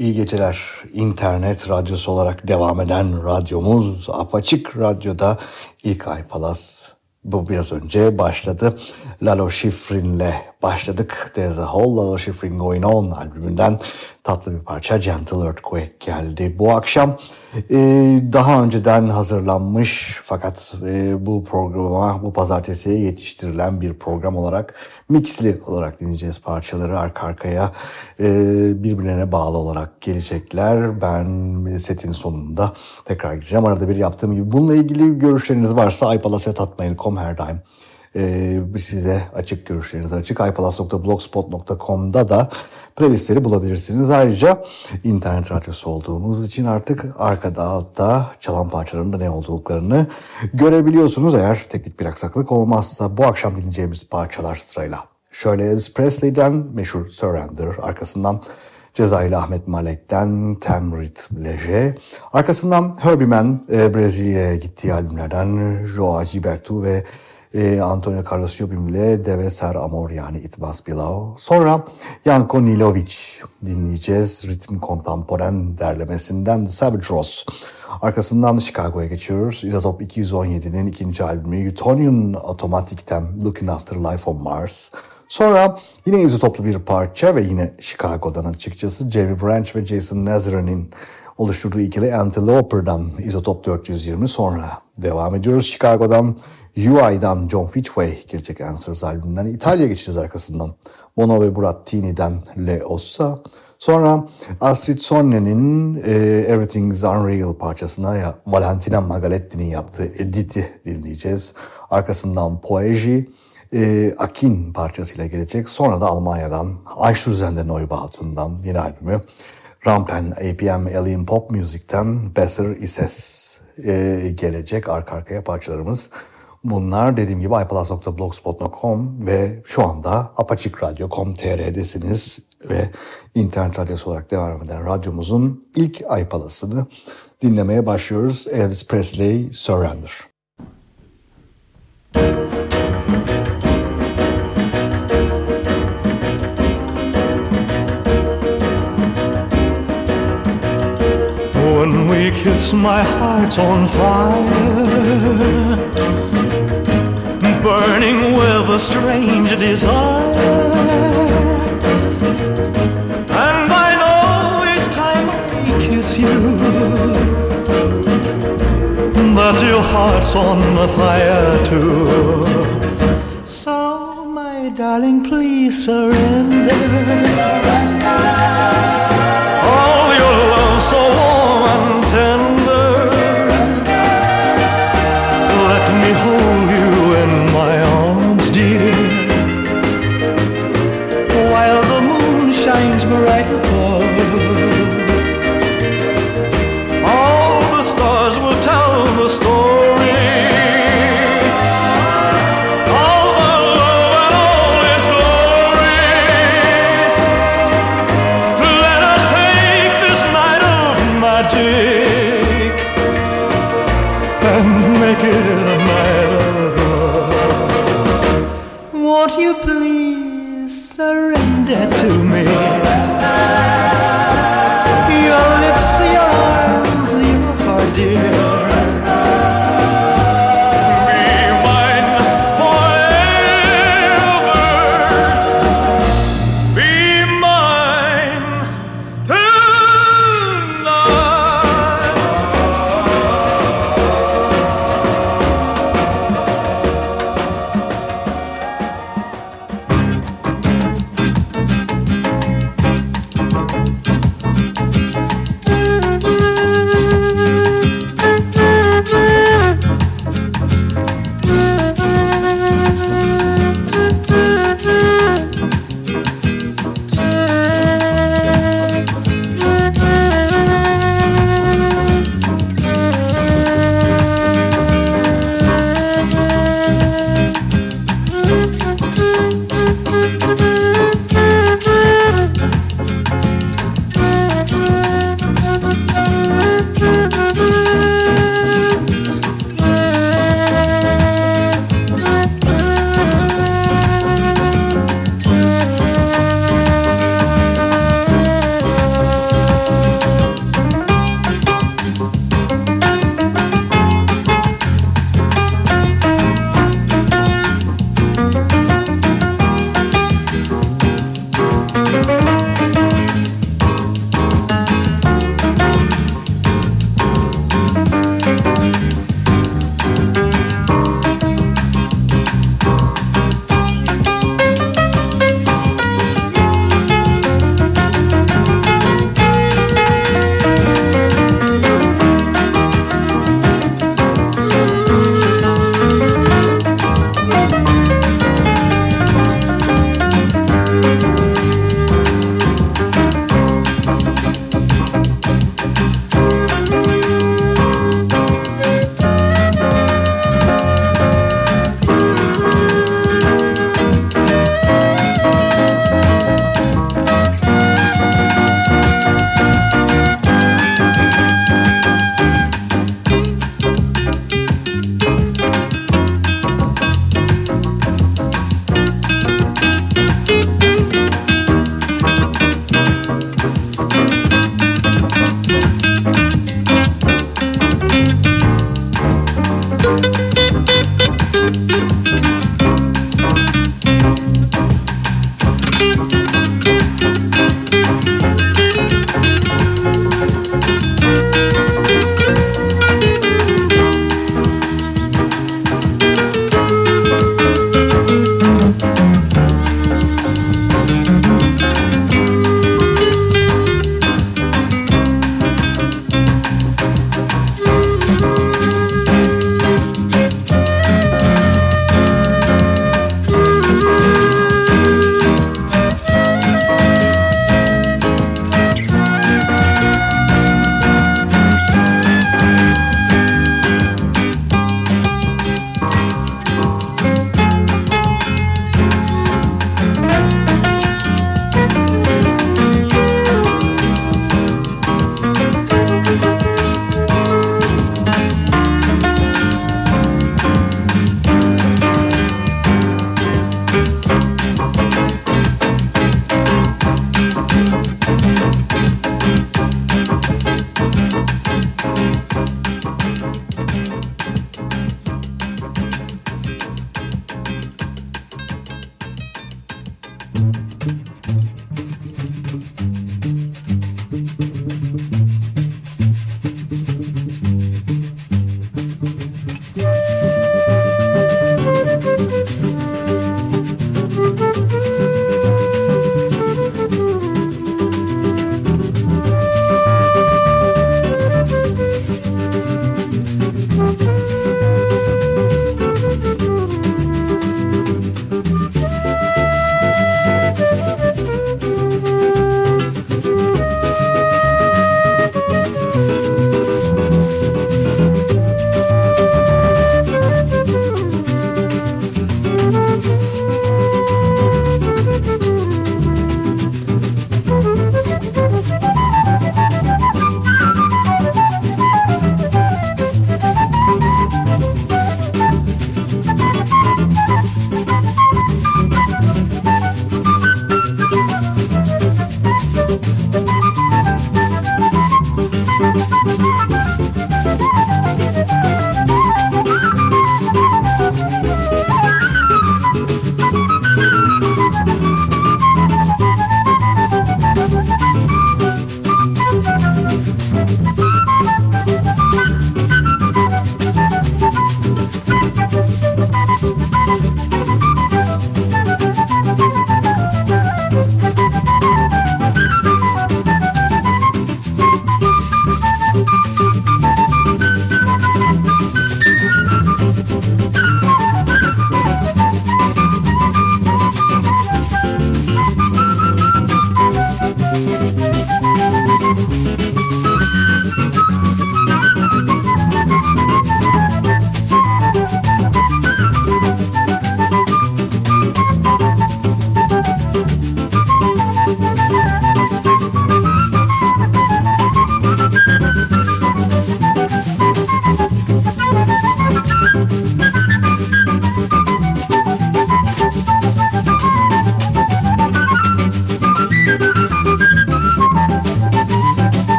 İyi geceler. İnternet radyosu olarak devam eden radyomuz Apaçık Radyo'da ilk ay palas bu biraz önce başladı. Lalo Schifrin'le başladık. There's a whole Lalo Schifrin going on albümünden tatlı bir parça Gentle Earthquake geldi. Bu akşam e, daha önceden hazırlanmış fakat e, bu programa bu pazartesiye yetiştirilen bir program olarak mixli olarak dinleyeceğiz parçaları arka arkaya e, birbirine bağlı olarak gelecekler. Ben setin sonunda tekrar gireceğim. Arada bir yaptığım gibi bununla ilgili görüşleriniz varsa iPalasetatmail.com her daim e, size açık görüşleriniz açık. iPalas.blogspot.com'da da playlistleri bulabilirsiniz. Ayrıca internet radyosu olduğumuz için artık arkada altta çalan parçaların da ne olduklarını görebiliyorsunuz. Eğer teknik bir aksaklık olmazsa bu akşam dinleyeceğimiz parçalar sırayla. Şöyle Elvis Presley'den meşhur Surrender, arkasından Cezayirli Ahmet Malek'ten Tamrit Leje, arkasından Herbie Man, e, Brezilya'ya gittiği albümlerden Joao Gilberto ve e, Antonio Carlos Jobim ile Deve Ser Amor yani It Must Be Love. Sonra Janko Nilovic dinleyeceğiz. Ritim Kontemporen derlemesinden The Savage Rose. Arkasından Chicago'ya geçiyoruz. Isotop 217'nin ikinci albümü Utonian Automatic'ten Looking After Life on Mars. Sonra yine izotoplu bir parça ve yine Chicago'dan açıkçası Jerry Branch ve Jason Nazar'ın oluşturduğu ikili Antiloper'dan izotop 420 sonra devam ediyoruz. Chicago'dan UI'dan John Fitchway gelecek Answers albümünden İtalya geçeceğiz arkasından. Mono ve Burattini'den Le Ossa. Sonra Astrid Sonne'nin e, Everything's Unreal parçasına ya Valentina Magaletti'nin yaptığı Edit'i dinleyeceğiz. Arkasından Poeji, e, Akin parçasıyla gelecek. Sonra da Almanya'dan Eichhausen'de Neubauten'dan yeni albümü. Rampen, APM, Alien Pop Music'ten Besser Ises e, gelecek arka arkaya parçalarımız. Bunlar dediğim gibi ipalas.blogspot.com ve şu anda apaçikradyo.com.tr'desiniz ve internet radyosu olarak devam eden radyomuzun ilk iPalas'ını dinlemeye başlıyoruz. Elvis Presley Surrender. When we kiss, my heart's on fire, burning with a strange desire. And I know each time I kiss you that your heart's on fire too. So, my darling, please surrender. All your love so warm and tender. Let me hold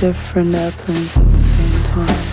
different airplanes at the same time.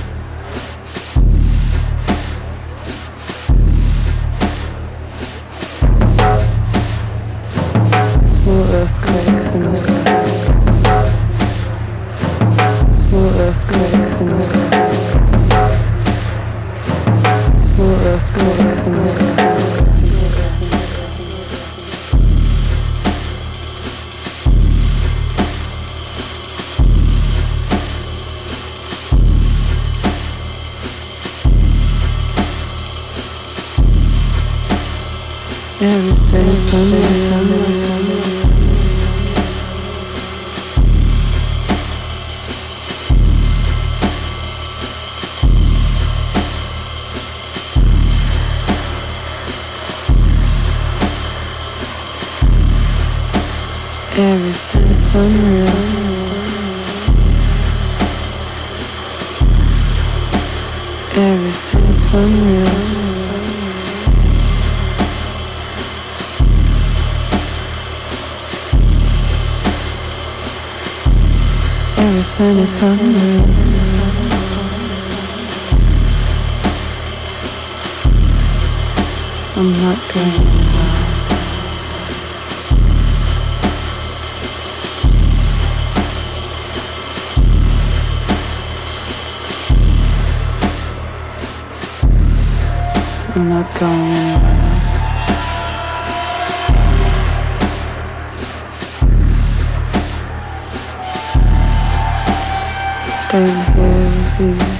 stand here with you.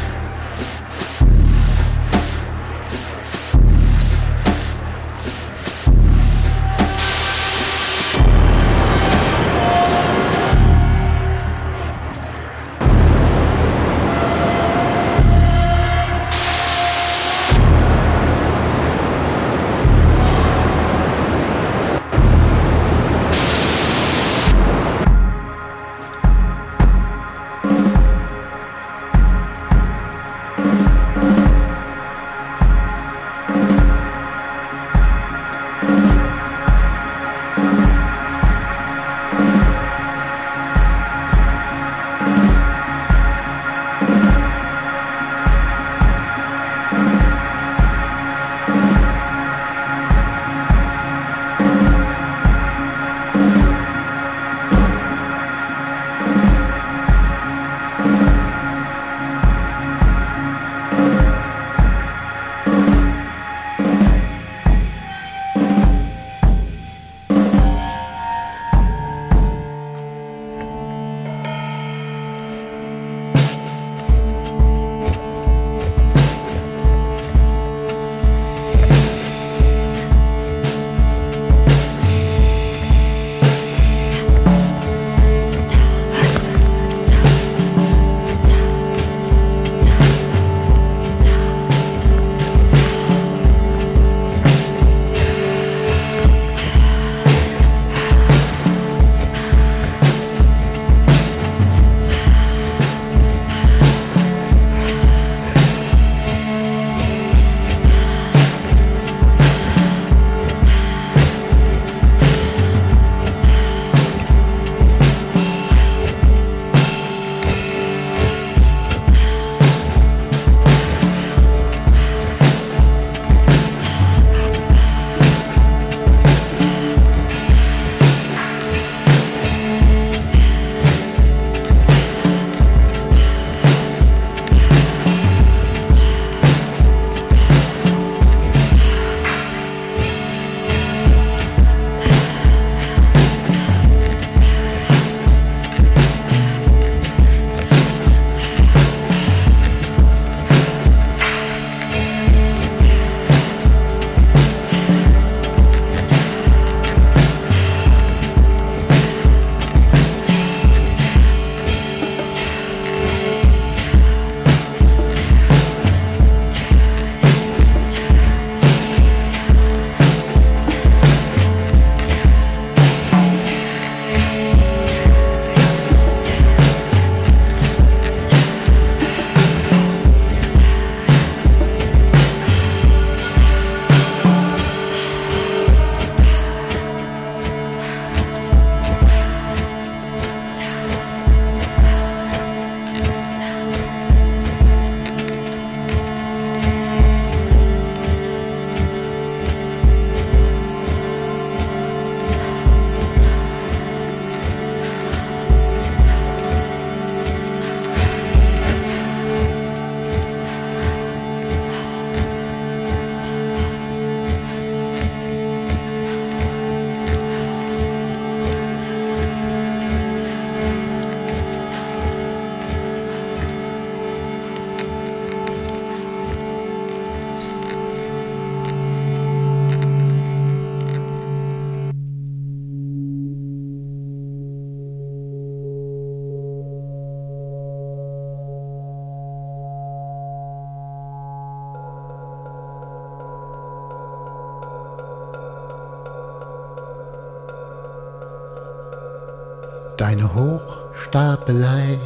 Deine Hochstapelei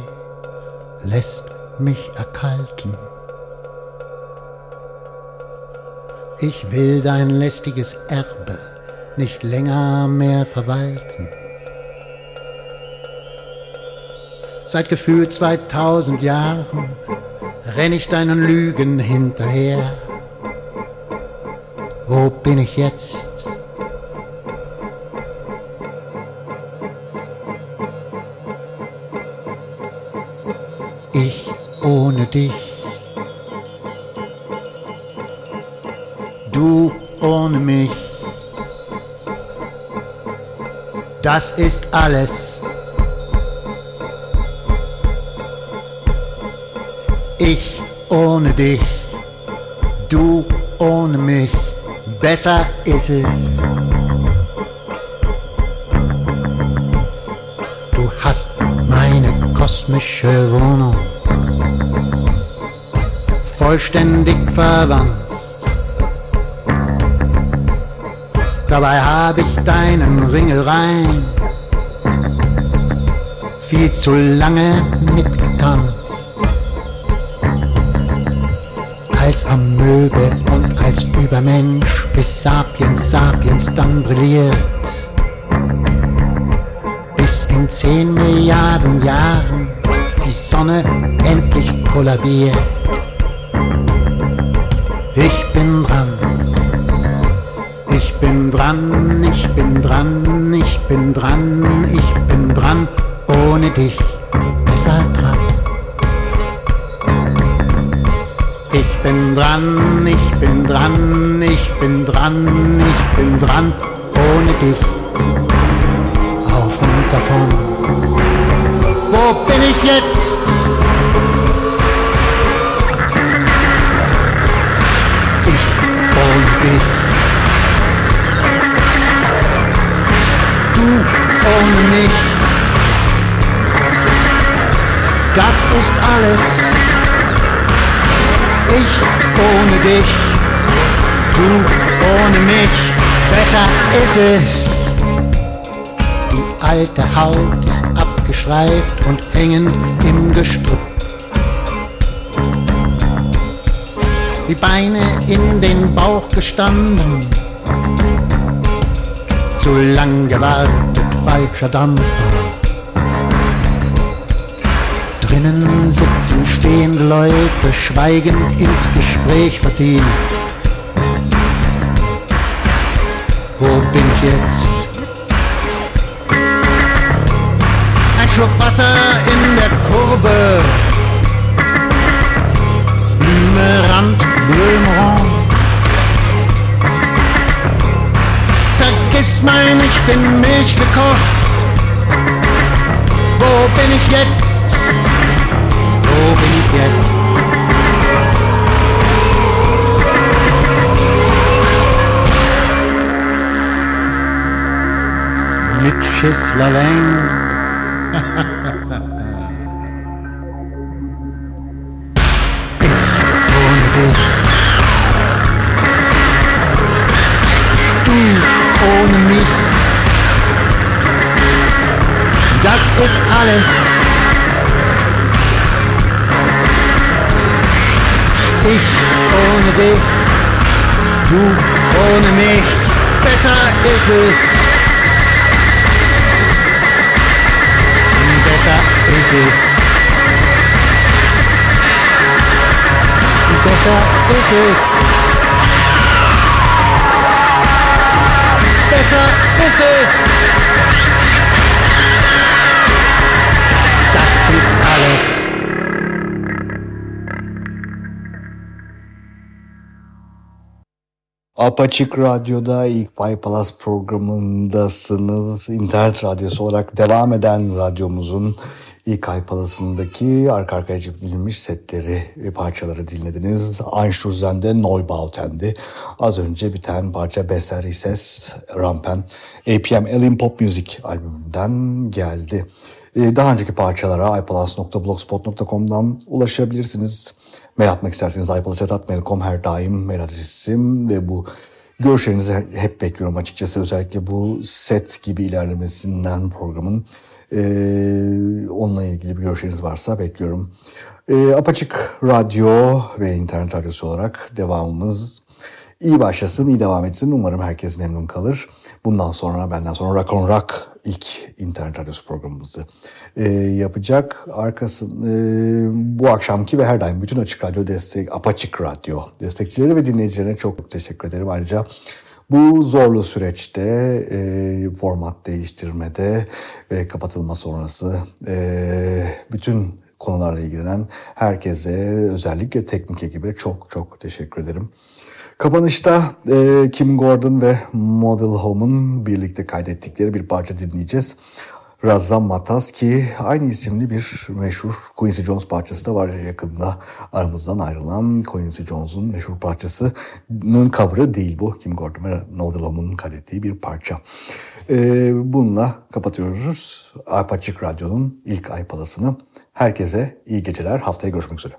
lässt mich erkalten. Ich will dein lästiges Erbe nicht länger mehr verwalten. Seit gefühlt 2000 Jahren renn ich deinen Lügen hinterher. Wo bin ich jetzt? Dich. Du ohne mich. Das ist alles. Ich ohne dich, du ohne mich, besser ist es. Du hast meine kosmische Wohnung vollständig verwandt. Dabei habe ich deinen Ringelrein viel zu lange mitgetanzt. Als Amöbe und als Übermensch, bis Sapiens Sapiens dann brilliert. Bis in zehn Milliarden Jahren die Sonne endlich kollabiert. Bin dran, ich bin dran, ohne dich besser dran. Ich bin dran, ich bin dran, ich bin dran, ich bin dran, ohne dich auf und davon. Wo bin ich jetzt? Ich ohne dich. Ohne mich. Das ist alles. Ich ohne dich, du ohne mich. Besser ist es. Die alte Haut ist abgeschreift und hängend im Gestrüpp. Die Beine in den Bauch gestanden zu lang gewartet, falscher Dampfer. Drinnen sitzen stehende Leute, schweigend ins Gespräch vertieft. Wo bin ich jetzt? Vergiss mal nicht in Milch gekocht. Wo bin ich jetzt? Wo bin ich jetzt? Mit Schisslalein. Alles. Ich ohne dich, du ohne mich. Besser ist es. Besser ist es. Besser ist es. besser ist es. Das Apaçık Radyo'da ilk Pay Plus programındasınız. İnternet radyosu olarak devam eden radyomuzun ilk ay palasındaki arka arkaya çekilmiş setleri ve parçaları dinlediniz. Einstürzen'de Neubauten'di. Az önce biten parça Besser Ses Rampen APM Alien Pop Music albümünden geldi. Ee, Daha önceki parçalara ipalas.blogspot.com'dan ulaşabilirsiniz. Mail atmak isterseniz ipalas.mail.com her daim mail adresim ve bu Görüşlerinizi hep bekliyorum açıkçası özellikle bu set gibi ilerlemesinden programın. Ee, onunla ilgili bir görüşleriniz varsa bekliyorum. Ee, Apaçık Radyo ve internet radyosu olarak devamımız iyi başlasın, iyi devam etsin. Umarım herkes memnun kalır. Bundan sonra benden sonra Rock on Rock ilk internet radyosu programımızı e, yapacak. Arkası e, bu akşamki ve her daim bütün Açık Radyo destek, Apaçık Radyo destekçileri ve dinleyicilerine çok teşekkür ederim. Ayrıca bu zorlu süreçte e, format değiştirmede ve kapatılma sonrası e, bütün konularla ilgilenen herkese özellikle teknik ekibe çok çok teşekkür ederim. Kapanışta e, Kim Gordon ve Model Home'un birlikte kaydettikleri bir parça dinleyeceğiz. Razam Matas ki aynı isimli bir meşhur Quincy Jones parçası da var yakında aramızdan ayrılan Quincy Jones'un meşhur parçasının cover'ı değil bu. Kim Gordon ve Model Home'un kaydettiği bir parça. E, bununla kapatıyoruz Apaçık Radyo'nun ilk ay palasını. Herkese iyi geceler. Haftaya görüşmek üzere.